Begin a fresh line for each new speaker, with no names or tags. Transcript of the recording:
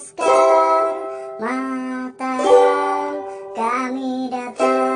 teruskan matang kami datang.